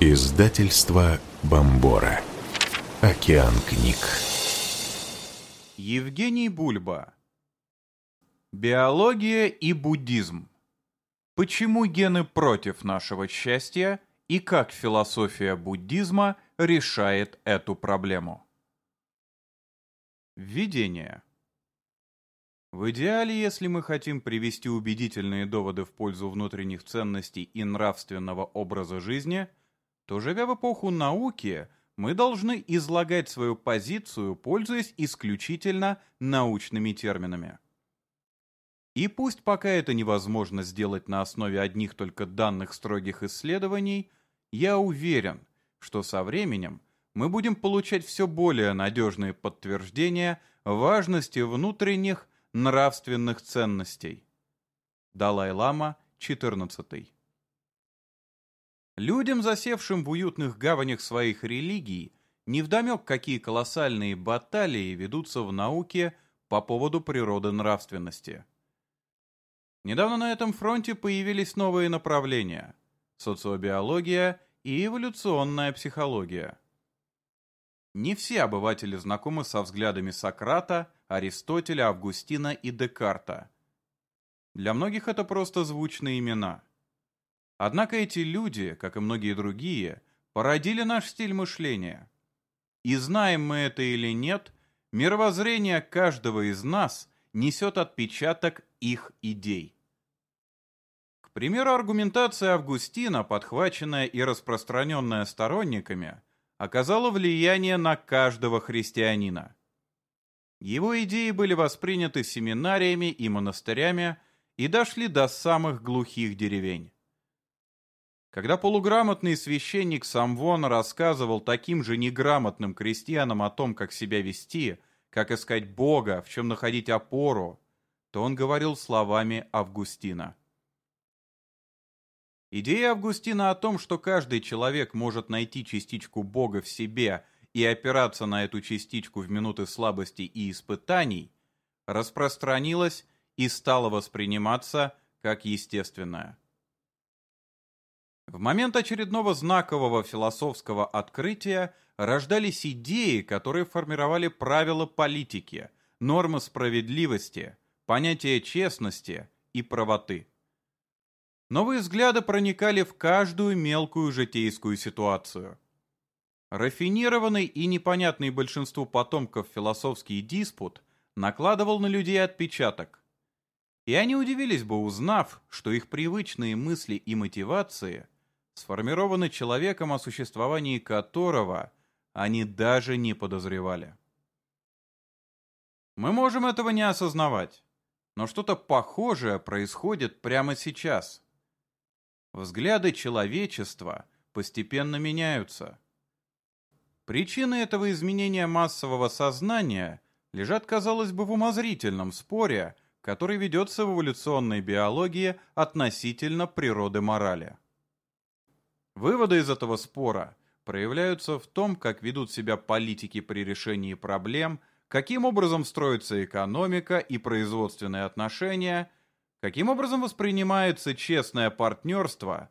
Издательство Бомбора. Океан книг. Евгений Бульба. Биология и буддизм. Почему гены против нашего счастья и как философия буддизма решает эту проблему? Введение. В идеале, если мы хотим привести убедительные доводы в пользу внутренних ценностей и нравственного образа жизни, то, живя в эпоху науки, мы должны излагать свою позицию, пользуясь исключительно научными терминами. И пусть пока это невозможно сделать на основе одних только данных строгих исследований, я уверен, что со временем мы будем получать все более надежные подтверждения важности внутренних нравственных ценностей. Далай-лама, 14. Людям, засевшим в уютных гаванях своих религий, невдомек, какие колоссальные баталии ведутся в науке по поводу природы нравственности. Недавно на этом фронте появились новые направления – социобиология и эволюционная психология. Не все обыватели знакомы со взглядами Сократа, Аристотеля, Августина и Декарта. Для многих это просто звучные имена. Однако эти люди, как и многие другие, породили наш стиль мышления. И знаем мы это или нет, мировоззрение каждого из нас несет отпечаток их идей. К примеру, аргументация Августина, подхваченная и распространенная сторонниками – оказало влияние на каждого христианина. Его идеи были восприняты семинариями и монастырями и дошли до самых глухих деревень. Когда полуграмотный священник Самвон рассказывал таким же неграмотным крестьянам о том, как себя вести, как искать Бога, в чем находить опору, то он говорил словами Августина. Идея Августина о том, что каждый человек может найти частичку Бога в себе и опираться на эту частичку в минуты слабости и испытаний, распространилась и стала восприниматься как естественная. В момент очередного знакового философского открытия рождались идеи, которые формировали правила политики, нормы справедливости, понятия честности и правоты. Новые взгляды проникали в каждую мелкую житейскую ситуацию. Рафинированный и непонятный большинству потомков философский диспут накладывал на людей отпечаток. И они удивились бы, узнав, что их привычные мысли и мотивации сформированы человеком, о существовании которого они даже не подозревали. Мы можем этого не осознавать, но что-то похожее происходит прямо сейчас – Взгляды человечества постепенно меняются. Причины этого изменения массового сознания лежат, казалось бы, в умозрительном споре, который ведется в эволюционной биологии относительно природы морали. Выводы из этого спора проявляются в том, как ведут себя политики при решении проблем, каким образом строится экономика и производственные отношения – Каким образом воспринимается честное партнерство?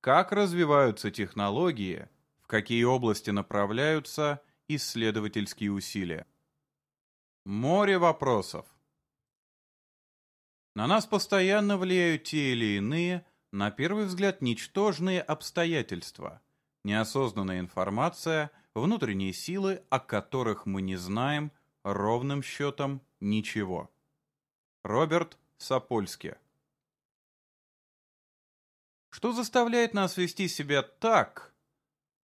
Как развиваются технологии? В какие области направляются исследовательские усилия? Море вопросов. На нас постоянно влияют те или иные, на первый взгляд, ничтожные обстоятельства, неосознанная информация, внутренние силы, о которых мы не знаем ровным счетом ничего. Роберт Сапольске. Что заставляет нас вести себя так,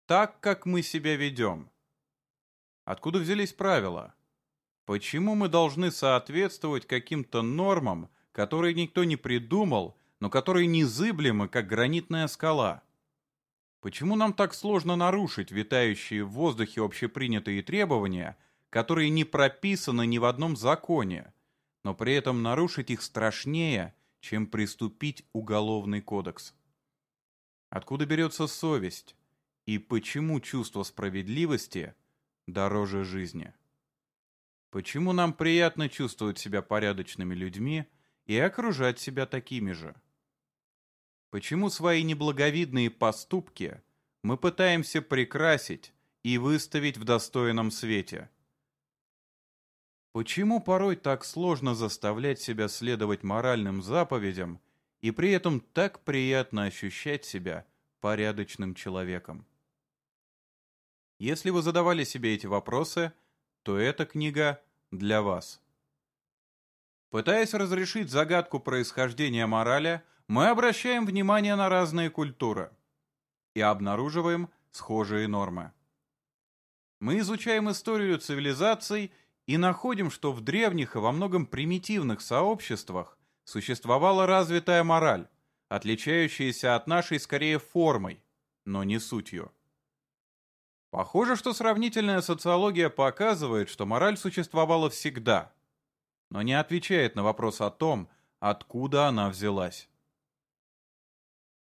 так, как мы себя ведем? Откуда взялись правила? Почему мы должны соответствовать каким-то нормам, которые никто не придумал, но которые незыблемы, как гранитная скала? Почему нам так сложно нарушить витающие в воздухе общепринятые требования, которые не прописаны ни в одном законе, но при этом нарушить их страшнее, чем приступить уголовный кодекс. Откуда берется совесть и почему чувство справедливости дороже жизни? Почему нам приятно чувствовать себя порядочными людьми и окружать себя такими же? Почему свои неблаговидные поступки мы пытаемся прекрасить и выставить в достойном свете. Почему порой так сложно заставлять себя следовать моральным заповедям и при этом так приятно ощущать себя порядочным человеком? Если вы задавали себе эти вопросы, то эта книга для вас. Пытаясь разрешить загадку происхождения морали, мы обращаем внимание на разные культуры и обнаруживаем схожие нормы. Мы изучаем историю цивилизаций и находим, что в древних и во многом примитивных сообществах существовала развитая мораль, отличающаяся от нашей скорее формой, но не сутью. Похоже, что сравнительная социология показывает, что мораль существовала всегда, но не отвечает на вопрос о том, откуда она взялась.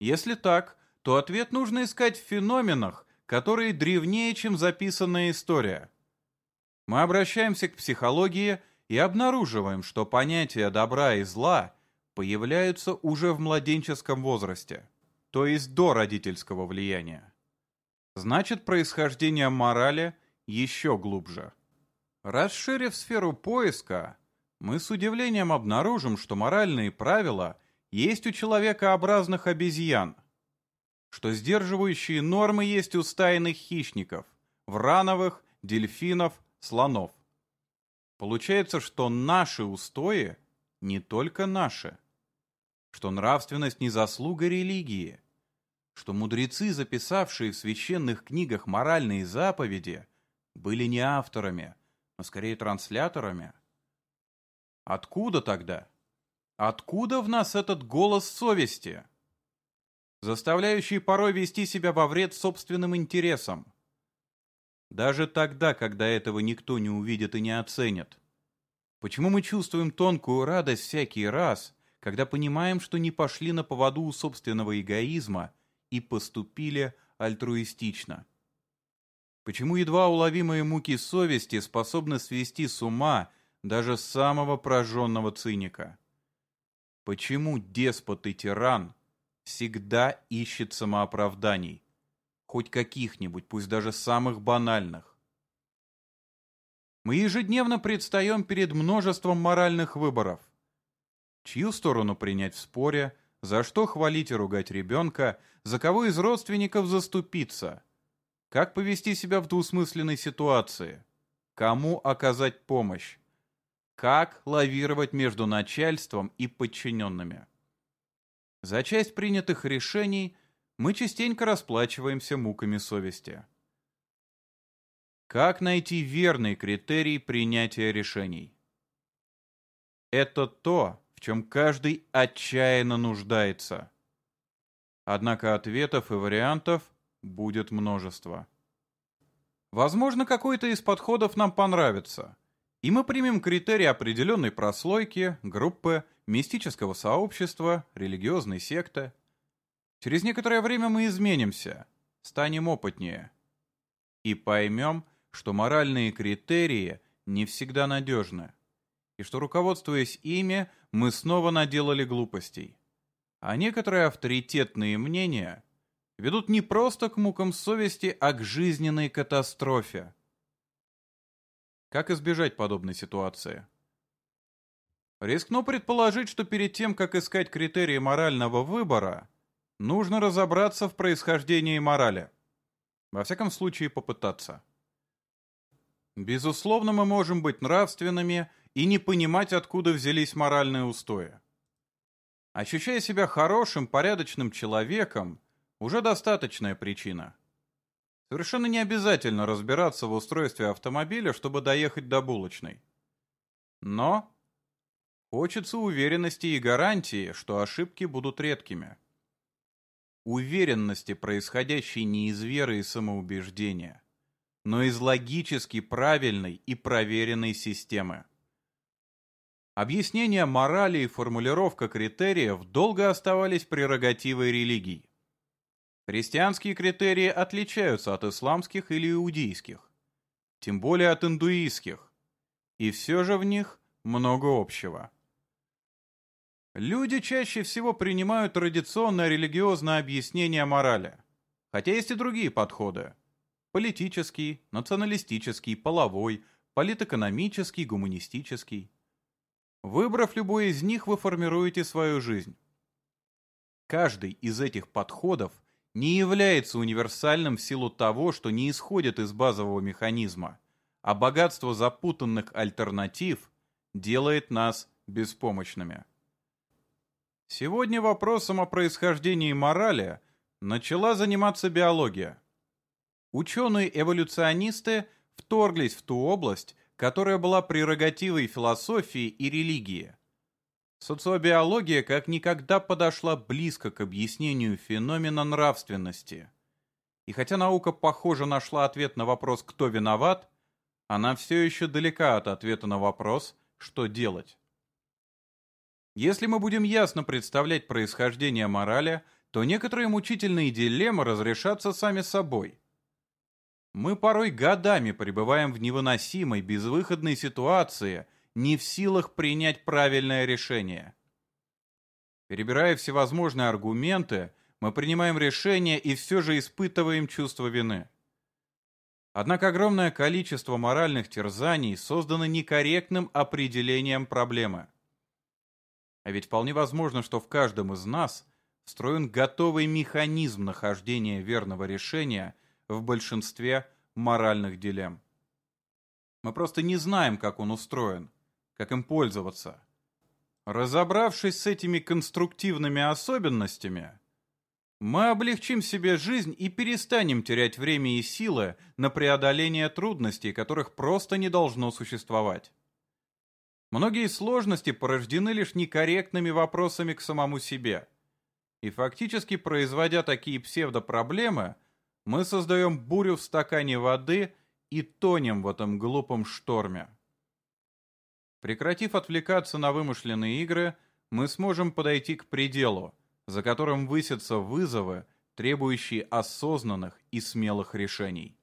Если так, то ответ нужно искать в феноменах, которые древнее, чем записанная история. Мы обращаемся к психологии и обнаруживаем, что понятия добра и зла появляются уже в младенческом возрасте, то есть до родительского влияния. Значит, происхождение морали еще глубже. Расширив сферу поиска, мы с удивлением обнаружим, что моральные правила есть у человекообразных обезьян, что сдерживающие нормы есть у стайных хищников, врановых, дельфинов, слонов. Получается, что наши устои не только наши, что нравственность не заслуга религии, что мудрецы, записавшие в священных книгах моральные заповеди, были не авторами, но скорее трансляторами. Откуда тогда? Откуда в нас этот голос совести, заставляющий порой вести себя во вред собственным интересам? Даже тогда, когда этого никто не увидит и не оценит. Почему мы чувствуем тонкую радость всякий раз, когда понимаем, что не пошли на поводу у собственного эгоизма – и поступили альтруистично. Почему едва уловимые муки совести способны свести с ума даже самого прожженного циника? Почему деспот и тиран всегда ищет самооправданий, хоть каких-нибудь, пусть даже самых банальных? Мы ежедневно предстаем перед множеством моральных выборов. Чью сторону принять в споре – за что хвалить и ругать ребенка? За кого из родственников заступиться? Как повести себя в двусмысленной ситуации? Кому оказать помощь? Как лавировать между начальством и подчиненными? За часть принятых решений мы частенько расплачиваемся муками совести. Как найти верный критерий принятия решений? Это то, чем каждый отчаянно нуждается. Однако ответов и вариантов будет множество. Возможно, какой-то из подходов нам понравится, и мы примем критерии определенной прослойки, группы, мистического сообщества, религиозной секты. Через некоторое время мы изменимся, станем опытнее и поймем, что моральные критерии не всегда надежны и что, руководствуясь ими, мы снова наделали глупостей. А некоторые авторитетные мнения ведут не просто к мукам совести, а к жизненной катастрофе. Как избежать подобной ситуации? Рискну предположить, что перед тем, как искать критерии морального выбора, нужно разобраться в происхождении морали. Во всяком случае, попытаться. Безусловно, мы можем быть нравственными и не понимать, откуда взялись моральные устои. Ощущая себя хорошим, порядочным человеком, уже достаточная причина. Совершенно не обязательно разбираться в устройстве автомобиля, чтобы доехать до булочной. Но хочется уверенности и гарантии, что ошибки будут редкими. Уверенности, происходящей не из веры и самоубеждения, но из логически правильной и проверенной системы. Объяснение морали и формулировка критериев долго оставались прерогативой религий. Христианские критерии отличаются от исламских или иудейских, тем более от индуистских, и все же в них много общего. Люди чаще всего принимают традиционное религиозное объяснение морали, Хотя есть и другие подходы. Политический, националистический, половой, политэкономический, гуманистический. Выбрав любой из них, вы формируете свою жизнь. Каждый из этих подходов не является универсальным в силу того, что не исходит из базового механизма, а богатство запутанных альтернатив делает нас беспомощными. Сегодня вопросом о происхождении морали начала заниматься биология. Ученые-эволюционисты вторглись в ту область, которая была прерогативой философии и религии. Социобиология как никогда подошла близко к объяснению феномена нравственности. И хотя наука, похоже, нашла ответ на вопрос «кто виноват?», она все еще далека от ответа на вопрос «что делать?». Если мы будем ясно представлять происхождение морали, то некоторые мучительные дилеммы разрешатся сами собой. Мы порой годами пребываем в невыносимой, безвыходной ситуации, не в силах принять правильное решение. Перебирая всевозможные аргументы, мы принимаем решение и все же испытываем чувство вины. Однако огромное количество моральных терзаний создано некорректным определением проблемы. А ведь вполне возможно, что в каждом из нас встроен готовый механизм нахождения верного решения в большинстве моральных дилемм. Мы просто не знаем, как он устроен, как им пользоваться. Разобравшись с этими конструктивными особенностями, мы облегчим себе жизнь и перестанем терять время и силы на преодоление трудностей, которых просто не должно существовать. Многие сложности порождены лишь некорректными вопросами к самому себе. И фактически, производя такие псевдопроблемы, мы создаем бурю в стакане воды и тонем в этом глупом шторме. Прекратив отвлекаться на вымышленные игры, мы сможем подойти к пределу, за которым высятся вызовы, требующие осознанных и смелых решений.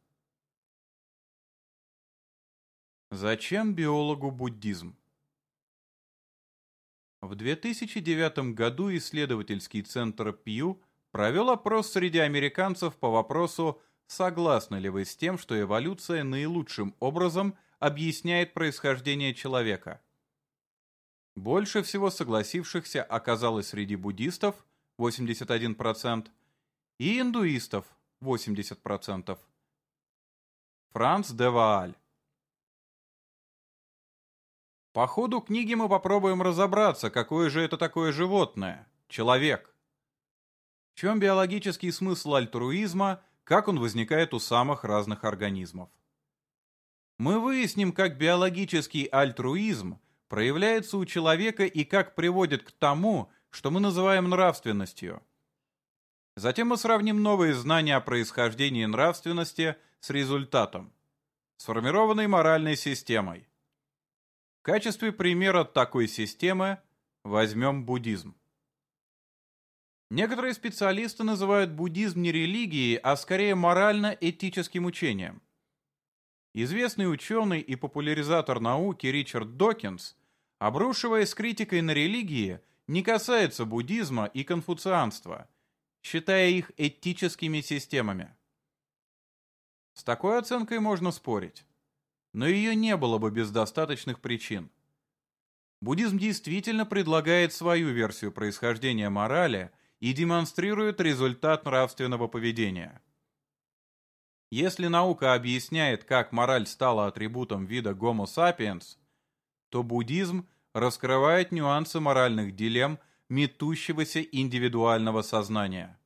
Зачем биологу буддизм? В 2009 году исследовательский центр Пью провел опрос среди американцев по вопросу, согласны ли вы с тем, что эволюция наилучшим образом объясняет происхождение человека. Больше всего согласившихся оказалось среди буддистов 81% и индуистов 80%. Франц де Вааль по ходу книги мы попробуем разобраться, какое же это такое животное – человек. В чем биологический смысл альтруизма, как он возникает у самых разных организмов. Мы выясним, как биологический альтруизм проявляется у человека и как приводит к тому, что мы называем нравственностью. Затем мы сравним новые знания о происхождении нравственности с результатом – сформированной моральной системой. В качестве примера такой системы возьмем буддизм. Некоторые специалисты называют буддизм не религией, а скорее морально-этическим учением. Известный ученый и популяризатор науки Ричард Докинс, обрушиваясь критикой на религии, не касается буддизма и конфуцианства, считая их этическими системами. С такой оценкой можно спорить но ее не было бы без достаточных причин. Буддизм действительно предлагает свою версию происхождения морали и демонстрирует результат нравственного поведения. Если наука объясняет, как мораль стала атрибутом вида Homo sapiens, то буддизм раскрывает нюансы моральных дилемм метущегося индивидуального сознания.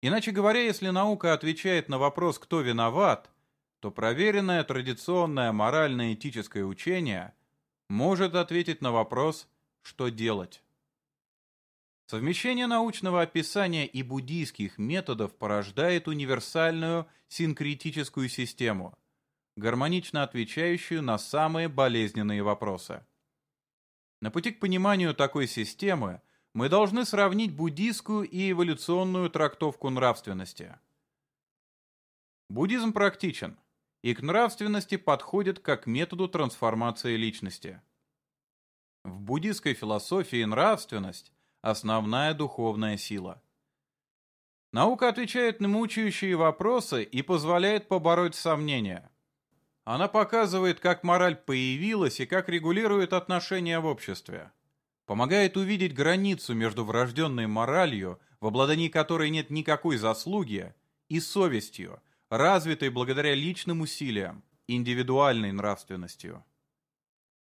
Иначе говоря, если наука отвечает на вопрос «кто виноват», то проверенное традиционное морально-этическое учение может ответить на вопрос «что делать?». Совмещение научного описания и буддийских методов порождает универсальную синкретическую систему, гармонично отвечающую на самые болезненные вопросы. На пути к пониманию такой системы мы должны сравнить буддийскую и эволюционную трактовку нравственности. Буддизм практичен и к нравственности подходит как методу трансформации личности. В буддийской философии нравственность – основная духовная сила. Наука отвечает на мучающие вопросы и позволяет побороть сомнения. Она показывает, как мораль появилась и как регулирует отношения в обществе. Помогает увидеть границу между врожденной моралью, в обладании которой нет никакой заслуги, и совестью, развитой благодаря личным усилиям, индивидуальной нравственностью.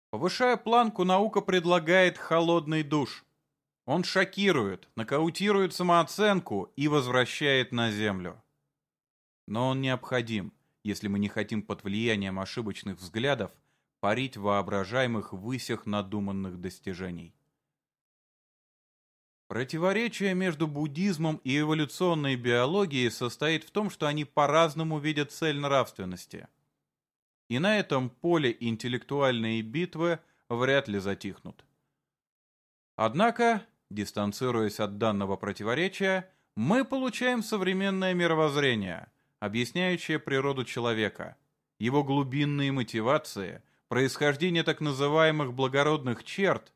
Повышая планку, наука предлагает холодный душ. Он шокирует, нокаутирует самооценку и возвращает на землю. Но он необходим, если мы не хотим под влиянием ошибочных взглядов парить воображаемых высях надуманных достижений. Противоречие между буддизмом и эволюционной биологией состоит в том, что они по-разному видят цель нравственности. И на этом поле интеллектуальные битвы вряд ли затихнут. Однако, дистанцируясь от данного противоречия, мы получаем современное мировоззрение, объясняющее природу человека, его глубинные мотивации, происхождение так называемых благородных черт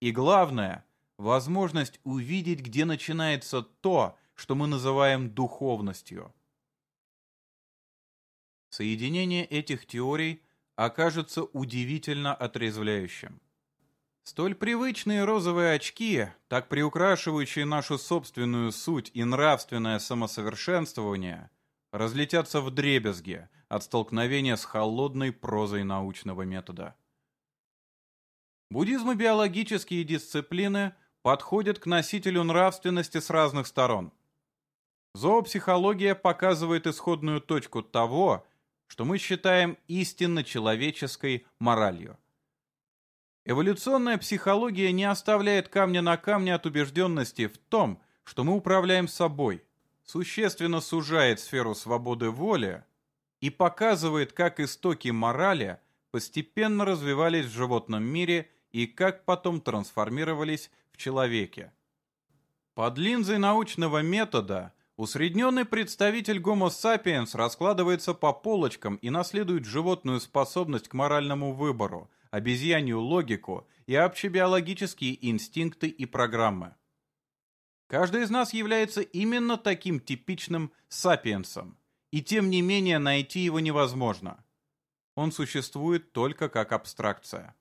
и, главное – возможность увидеть, где начинается то, что мы называем духовностью. Соединение этих теорий окажется удивительно отрезвляющим. Столь привычные розовые очки, так приукрашивающие нашу собственную суть и нравственное самосовершенствование, разлетятся в дребезги от столкновения с холодной прозой научного метода. Буддизм и биологические дисциплины подходят к носителю нравственности с разных сторон. Зоопсихология показывает исходную точку того, что мы считаем истинно человеческой моралью. Эволюционная психология не оставляет камня на камне от убежденности в том, что мы управляем собой, существенно сужает сферу свободы воли и показывает, как истоки морали постепенно развивались в животном мире и как потом трансформировались в человеке. Под линзой научного метода усредненный представитель Homo sapiens раскладывается по полочкам и наследует животную способность к моральному выбору, обезьянью логику и общебиологические инстинкты и программы. Каждый из нас является именно таким типичным сапиенсом, и тем не менее найти его невозможно. Он существует только как абстракция.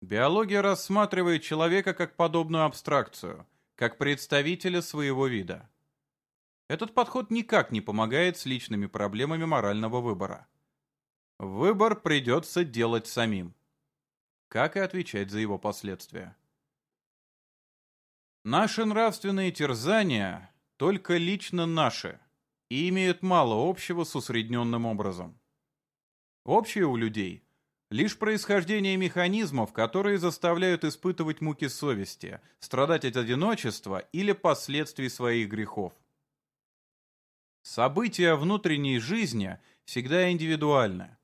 Биология рассматривает человека как подобную абстракцию, как представителя своего вида. Этот подход никак не помогает с личными проблемами морального выбора. Выбор придется делать самим. Как и отвечать за его последствия. Наши нравственные терзания только лично наши и имеют мало общего с усредненным образом. Общее у людей – Лишь происхождение механизмов, которые заставляют испытывать муки совести, страдать от одиночества или последствий своих грехов. События внутренней жизни всегда индивидуальны.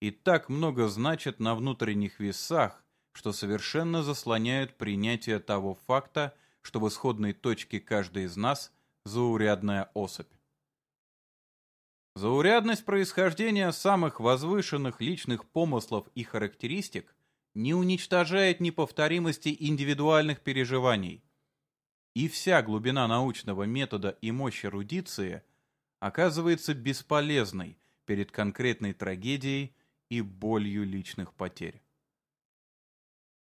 И так много значат на внутренних весах, что совершенно заслоняют принятие того факта, что в исходной точке каждой из нас заурядная особь. Заурядность происхождения самых возвышенных личных помыслов и характеристик не уничтожает неповторимости индивидуальных переживаний. И вся глубина научного метода и мощь эрудиции оказывается бесполезной перед конкретной трагедией и болью личных потерь.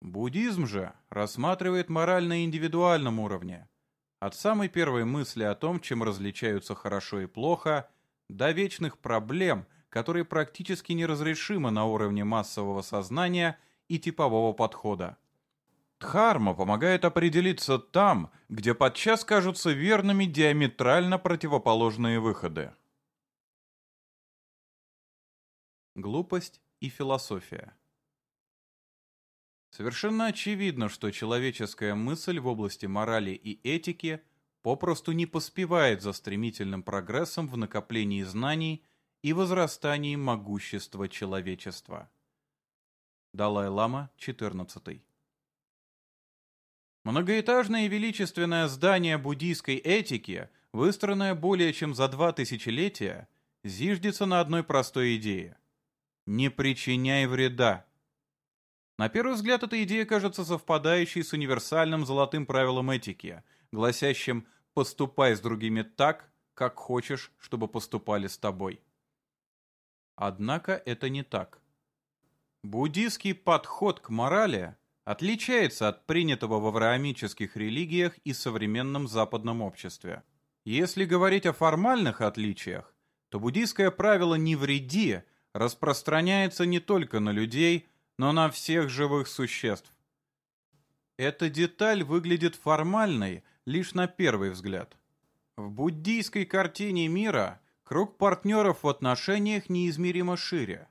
Буддизм же рассматривает мораль на индивидуальном уровне, от самой первой мысли о том, чем различаются хорошо и плохо – до вечных проблем, которые практически неразрешимы на уровне массового сознания и типового подхода. Дхарма помогает определиться там, где подчас кажутся верными диаметрально противоположные выходы. Глупость и философия Совершенно очевидно, что человеческая мысль в области морали и этики попросту не поспевает за стремительным прогрессом в накоплении знаний и возрастании могущества человечества. Далай-лама, 14. Многоэтажное величественное здание буддийской этики, выстроенное более чем за два тысячелетия, зиждется на одной простой идее. «Не причиняй вреда». На первый взгляд эта идея кажется совпадающей с универсальным золотым правилом этики – гласящим «поступай с другими так, как хочешь, чтобы поступали с тобой». Однако это не так. Буддийский подход к морали отличается от принятого в авраамических религиях и современном западном обществе. Если говорить о формальных отличиях, то буддийское правило «не вреди» распространяется не только на людей, но на всех живых существ. Эта деталь выглядит формальной лишь на первый взгляд. В буддийской картине мира круг партнеров в отношениях неизмеримо шире.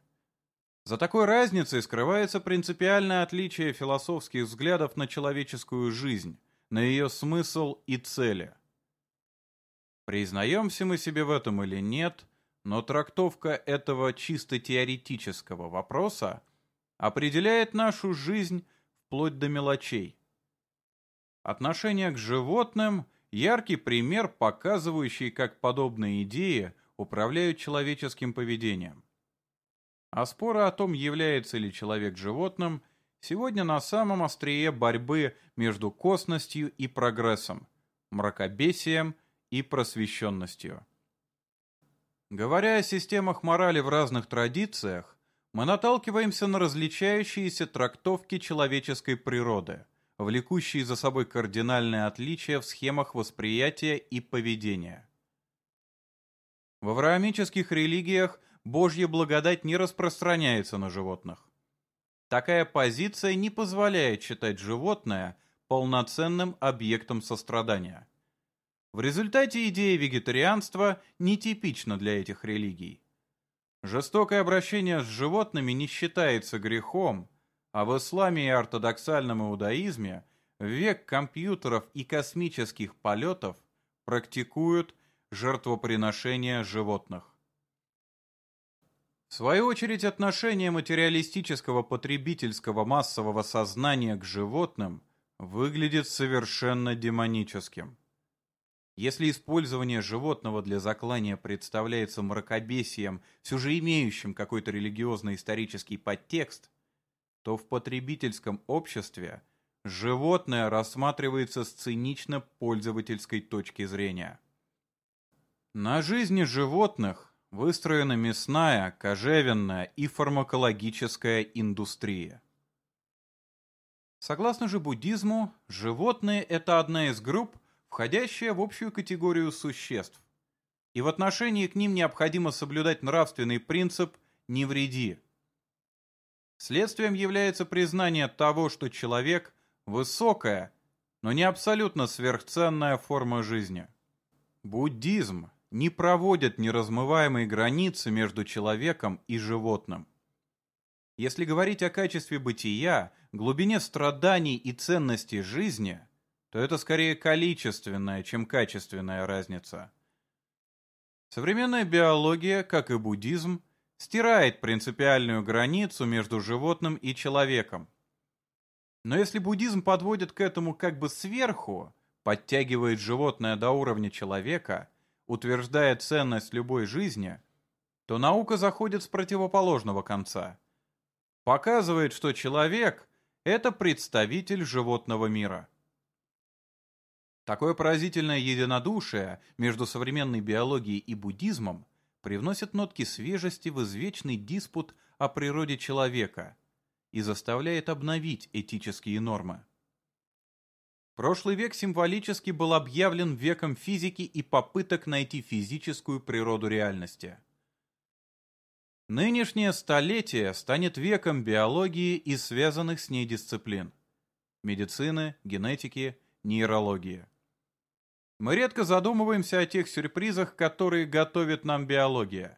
За такой разницей скрывается принципиальное отличие философских взглядов на человеческую жизнь, на ее смысл и цели. Признаемся мы себе в этом или нет, но трактовка этого чисто теоретического вопроса определяет нашу жизнь вплоть до мелочей. Отношение к животным – яркий пример, показывающий, как подобные идеи управляют человеческим поведением. А споры о том, является ли человек животным, сегодня на самом острие борьбы между косностью и прогрессом, мракобесием и просвещенностью. Говоря о системах морали в разных традициях, мы наталкиваемся на различающиеся трактовки человеческой природы, влекущие за собой кардинальные отличия в схемах восприятия и поведения. В авраамических религиях Божья благодать не распространяется на животных. Такая позиция не позволяет считать животное полноценным объектом сострадания. В результате идея вегетарианства нетипична для этих религий. Жестокое обращение с животными не считается грехом, а в исламе и ортодоксальном иудаизме век компьютеров и космических полетов практикуют жертвоприношение животных. В свою очередь, отношение материалистического потребительского массового сознания к животным выглядит совершенно демоническим. Если использование животного для заклания представляется мракобесием, все же имеющим какой-то религиозно-исторический подтекст, то в потребительском обществе животное рассматривается с цинично-пользовательской точки зрения. На жизни животных выстроена мясная, кожевенная и фармакологическая индустрия. Согласно же буддизму, животные – это одна из групп, входящая в общую категорию существ. И в отношении к ним необходимо соблюдать нравственный принцип «не вреди». Следствием является признание того, что человек – высокая, но не абсолютно сверхценная форма жизни. Буддизм не проводят неразмываемые границы между человеком и животным. Если говорить о качестве бытия, глубине страданий и ценности жизни, то это скорее количественная, чем качественная разница. Современная биология, как и буддизм, стирает принципиальную границу между животным и человеком. Но если буддизм подводит к этому как бы сверху, подтягивает животное до уровня человека – утверждая ценность любой жизни, то наука заходит с противоположного конца. Показывает, что человек – это представитель животного мира. Такое поразительное единодушие между современной биологией и буддизмом привносит нотки свежести в извечный диспут о природе человека и заставляет обновить этические нормы. Прошлый век символически был объявлен веком физики и попыток найти физическую природу реальности. Нынешнее столетие станет веком биологии и связанных с ней дисциплин – медицины, генетики, нейрологии. Мы редко задумываемся о тех сюрпризах, которые готовит нам биология.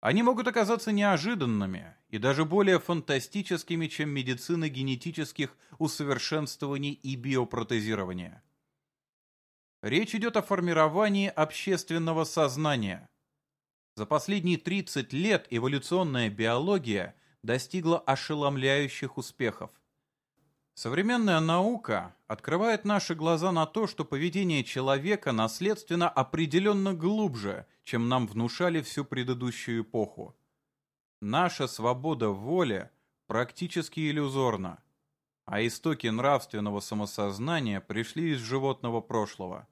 Они могут оказаться неожиданными и даже более фантастическими, чем медицина генетических усовершенствований и биопротезирования. Речь идет о формировании общественного сознания. За последние 30 лет эволюционная биология достигла ошеломляющих успехов. Современная наука открывает наши глаза на то, что поведение человека наследственно определенно глубже, чем нам внушали всю предыдущую эпоху. Наша свобода воли практически иллюзорна, а истоки нравственного самосознания пришли из животного прошлого.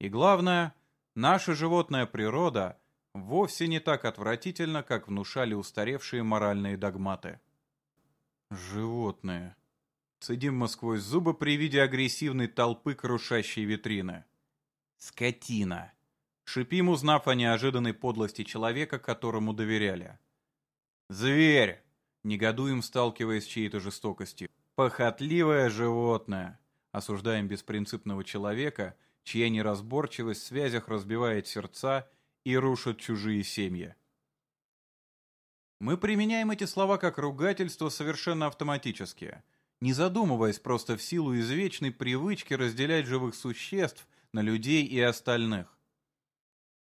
И главное, наша животная природа вовсе не так отвратительна, как внушали устаревшие моральные догматы. Животные. Цедим сквозь зубы при виде агрессивной толпы, крушащей витрины. Скотина. Шипим, узнав о неожиданной подлости человека, которому доверяли. Зверь. Негодуем, сталкиваясь с чьей-то жестокостью. Похотливое животное. Осуждаем беспринципного человека, чья неразборчивость в связях разбивает сердца и рушит чужие семьи. Мы применяем эти слова как ругательство совершенно автоматически – не задумываясь просто в силу извечной привычки разделять живых существ на людей и остальных.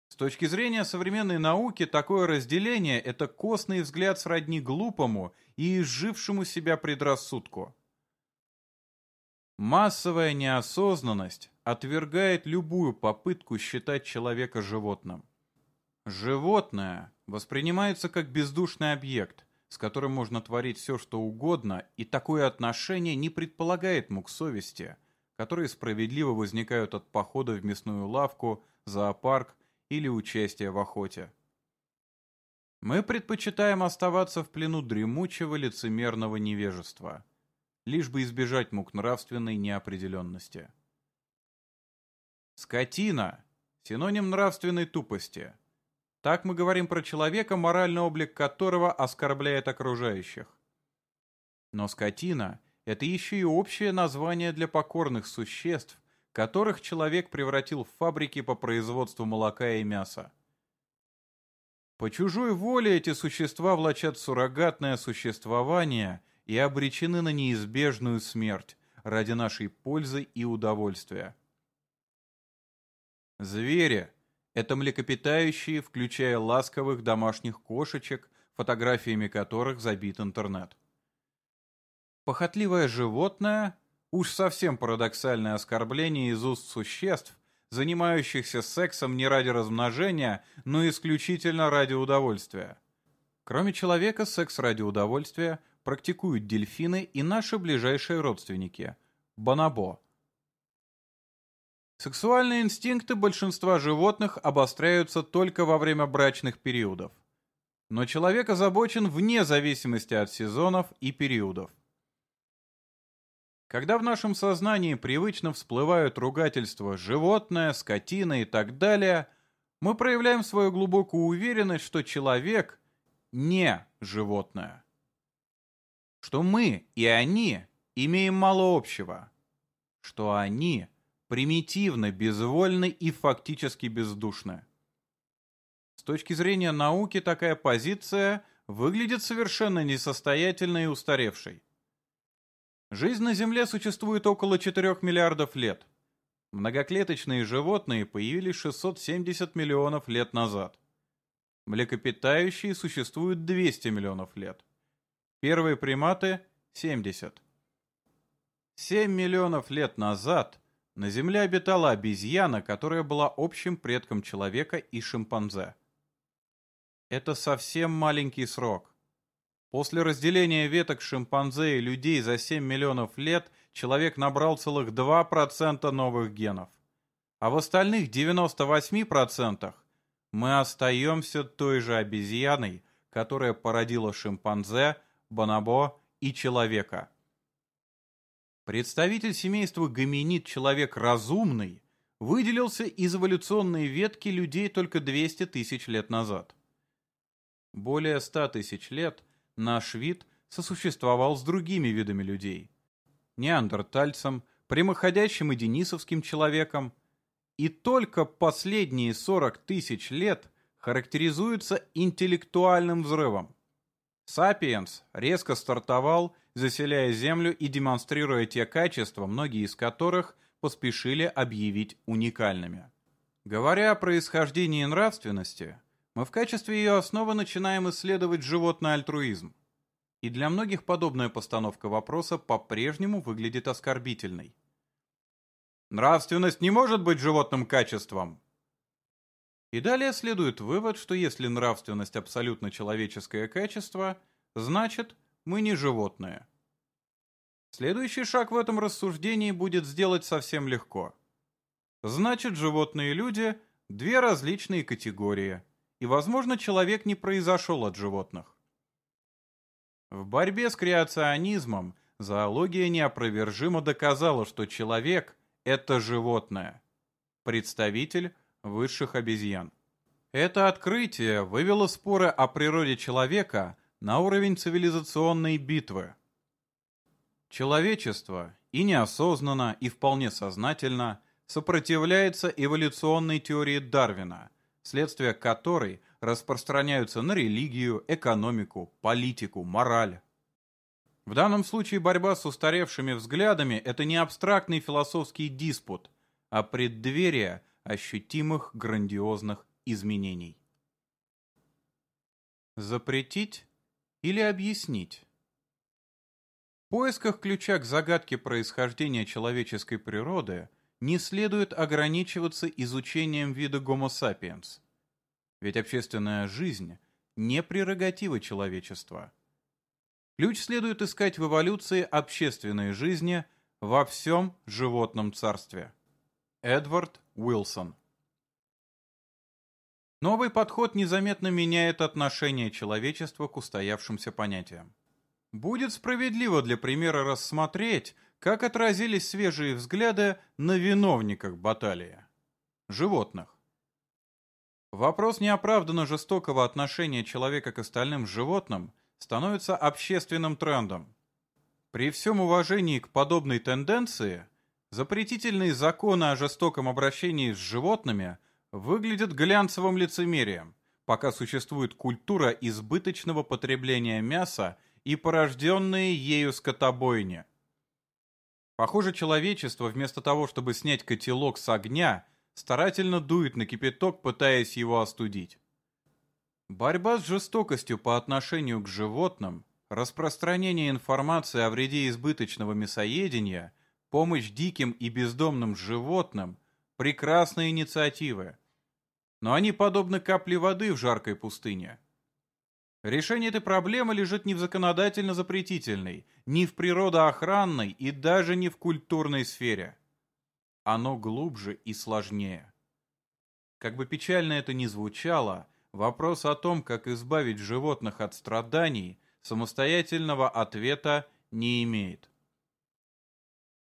С точки зрения современной науки, такое разделение – это костный взгляд сродни глупому и изжившему себя предрассудку. Массовая неосознанность отвергает любую попытку считать человека животным. Животное воспринимается как бездушный объект – с которым можно творить все, что угодно, и такое отношение не предполагает мук совести, которые справедливо возникают от похода в мясную лавку, зоопарк или участия в охоте. Мы предпочитаем оставаться в плену дремучего лицемерного невежества, лишь бы избежать мук нравственной неопределенности. Скотина – синоним нравственной тупости – так мы говорим про человека, моральный облик которого оскорбляет окружающих. Но скотина – это еще и общее название для покорных существ, которых человек превратил в фабрики по производству молока и мяса. По чужой воле эти существа влачат суррогатное существование и обречены на неизбежную смерть ради нашей пользы и удовольствия. Звери – это млекопитающие, включая ласковых домашних кошечек, фотографиями которых забит интернет. Похотливое животное – уж совсем парадоксальное оскорбление из уст существ, занимающихся сексом не ради размножения, но исключительно ради удовольствия. Кроме человека, секс ради удовольствия практикуют дельфины и наши ближайшие родственники – бонобо – Сексуальные инстинкты большинства животных обостряются только во время брачных периодов. Но человек озабочен вне зависимости от сезонов и периодов. Когда в нашем сознании привычно всплывают ругательства «животное», «скотина» и так далее, мы проявляем свою глубокую уверенность, что человек не животное. Что мы и они имеем мало общего. Что они примитивны, безвольны и фактически бездушны. С точки зрения науки такая позиция выглядит совершенно несостоятельной и устаревшей. Жизнь на Земле существует около 4 миллиардов лет. Многоклеточные животные появились 670 миллионов лет назад. Млекопитающие существуют 200 миллионов лет. Первые приматы – 70. 7 миллионов лет назад на Земле обитала обезьяна, которая была общим предком человека и шимпанзе. Это совсем маленький срок. После разделения веток шимпанзе и людей за 7 миллионов лет человек набрал целых 2% новых генов. А в остальных 98% мы остаемся той же обезьяной, которая породила шимпанзе, бонобо и человека. Представитель семейства гоминид «человек разумный» выделился из эволюционной ветки людей только 200 тысяч лет назад. Более 100 тысяч лет наш вид сосуществовал с другими видами людей. Неандертальцем, прямоходящим и денисовским человеком. И только последние 40 тысяч лет характеризуются интеллектуальным взрывом. Сапиенс резко стартовал заселяя Землю и демонстрируя те качества, многие из которых поспешили объявить уникальными. Говоря о происхождении нравственности, мы в качестве ее основы начинаем исследовать животный альтруизм. И для многих подобная постановка вопроса по-прежнему выглядит оскорбительной. Нравственность не может быть животным качеством. И далее следует вывод, что если нравственность абсолютно человеческое качество, значит, мы не животные. Следующий шаг в этом рассуждении будет сделать совсем легко. значит животные и люди – две различные категории, и, возможно, человек не произошел от животных. В борьбе с креационизмом зоология неопровержимо доказала, что человек – это животное, представитель высших обезьян. Это открытие вывело споры о природе человека на уровень цивилизационной битвы. Человечество и неосознанно, и вполне сознательно сопротивляется эволюционной теории Дарвина, следствия которой распространяются на религию, экономику, политику, мораль. В данном случае борьба с устаревшими взглядами – это не абстрактный философский диспут, а преддверие ощутимых грандиозных изменений. Запретить или объяснить? В поисках ключа к загадке происхождения человеческой природы не следует ограничиваться изучением вида Homo sapiens. Ведь общественная жизнь не прерогатива человечества. Ключ следует искать в эволюции общественной жизни во всем животном царстве. Эдвард Уилсон Новый подход незаметно меняет отношение человечества к устоявшимся понятиям. Будет справедливо для примера рассмотреть, как отразились свежие взгляды на виновниках баталии – животных. Вопрос неоправданно жестокого отношения человека к остальным животным становится общественным трендом. При всем уважении к подобной тенденции, запретительные законы о жестоком обращении с животными – выглядит глянцевым лицемерием, пока существует культура избыточного потребления мяса и порожденные ею скотобойни. Похоже, человечество вместо того, чтобы снять котелок с огня, старательно дует на кипяток, пытаясь его остудить. Борьба с жестокостью по отношению к животным, распространение информации о вреде избыточного мясоедения, помощь диким и бездомным животным – прекрасные инициативы но они подобны капле воды в жаркой пустыне. Решение этой проблемы лежит не в законодательно-запретительной, не в природоохранной и даже не в культурной сфере. Оно глубже и сложнее. Как бы печально это ни звучало, вопрос о том, как избавить животных от страданий, самостоятельного ответа не имеет.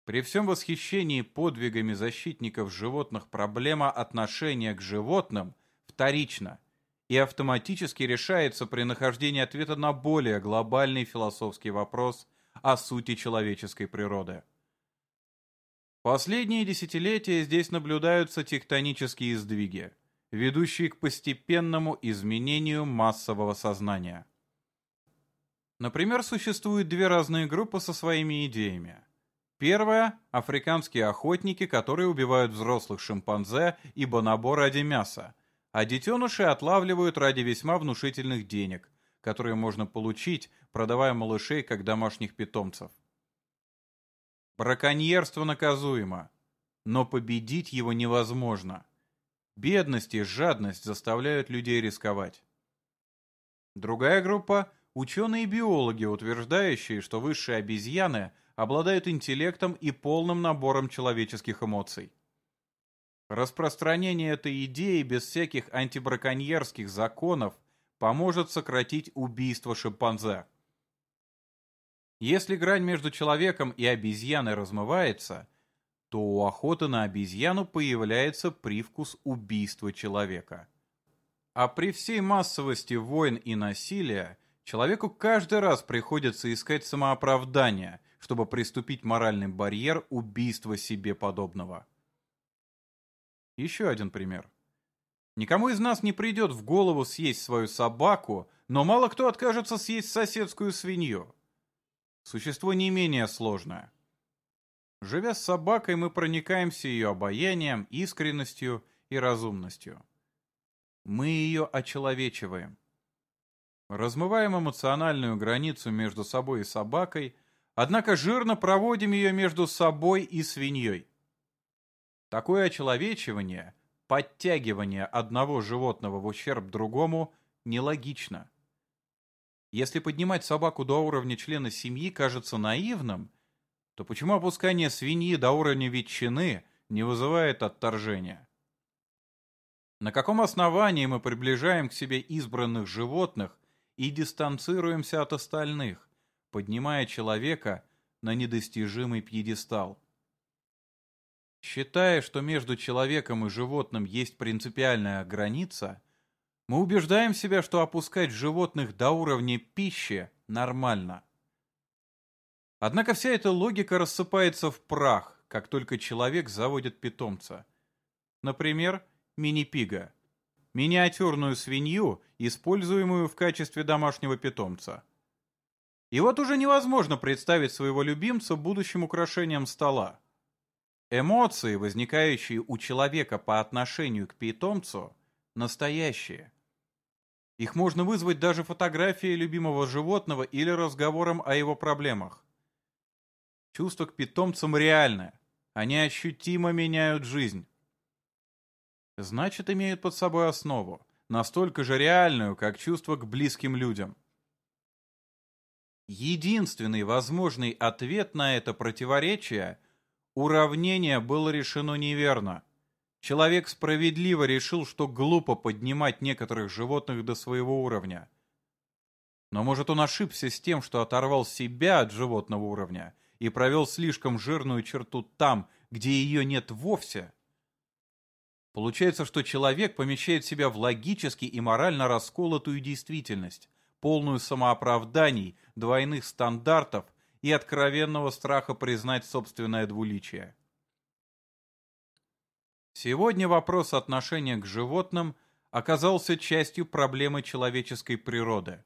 При всем восхищении подвигами защитников животных проблема отношения к животным вторична и автоматически решается при нахождении ответа на более глобальный философский вопрос о сути человеческой природы. Последние десятилетия здесь наблюдаются тектонические сдвиги, ведущие к постепенному изменению массового сознания. Например, существуют две разные группы со своими идеями – Первое – африканские охотники, которые убивают взрослых шимпанзе и бонобо ради мяса, а детеныши отлавливают ради весьма внушительных денег, которые можно получить, продавая малышей как домашних питомцев. Браконьерство наказуемо, но победить его невозможно. Бедность и жадность заставляют людей рисковать. Другая группа – ученые-биологи, утверждающие, что высшие обезьяны – обладают интеллектом и полным набором человеческих эмоций. Распространение этой идеи без всяких антибраконьерских законов поможет сократить убийство шимпанзе. Если грань между человеком и обезьяной размывается, то у охоты на обезьяну появляется привкус убийства человека. А при всей массовости войн и насилия человеку каждый раз приходится искать самооправдание, чтобы приступить моральный барьер убийства себе подобного. Еще один пример. Никому из нас не придет в голову съесть свою собаку, но мало кто откажется съесть соседскую свинью. Существо не менее сложное. Живя с собакой, мы проникаемся ее обаянием, искренностью и разумностью. Мы ее очеловечиваем. Размываем эмоциональную границу между собой и собакой однако жирно проводим ее между собой и свиньей. Такое очеловечивание, подтягивание одного животного в ущерб другому нелогично. Если поднимать собаку до уровня члена семьи кажется наивным, то почему опускание свиньи до уровня ветчины не вызывает отторжения. На каком основании мы приближаем к себе избранных животных и дистанцируемся от остальных, поднимая человека на недостижимый пьедестал? Считая, что между человеком и животным есть принципиальная граница, мы убеждаем себя, что опускать животных до уровня пищи нормально. Однако вся эта логика рассыпается в прах, как только человек заводит питомца. Например, мини-пига. Миниатюрную свинью, используемую в качестве домашнего питомца. И вот уже невозможно представить своего любимца будущим украшением стола. Эмоции, возникающие у человека по отношению к питомцу, настоящие. Их можно вызвать даже фотографией любимого животного или разговором о его проблемах. Чувства к питомцам реальны. Они ощутимо меняют жизнь. Значит, имеют под собой основу, настолько же реальную, как чувство к близким людям. Единственный возможный ответ на это противоречие Уравнение было решено неверно. Человек справедливо решил, что глупо поднимать некоторых животных до своего уровня. Но может он ошибся с тем, что оторвал себя от животного уровня и провел слишком жирную черту там, где ее нет вовсе? Получается, что человек помещает себя в логически и морально расколотую действительность, полную самооправданий, двойных стандартов и откровенного страха признать собственное двуличие. Сегодня вопрос отношения к животным оказался частью проблемы человеческой природы,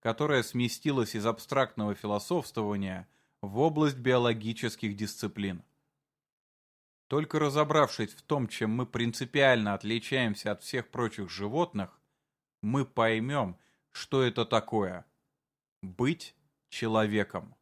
которая сместилась из абстрактного философствования в область биологических дисциплин. Только разобравшись в том, чем мы принципиально отличаемся от всех прочих животных, мы поймем, что это такое – быть человеком.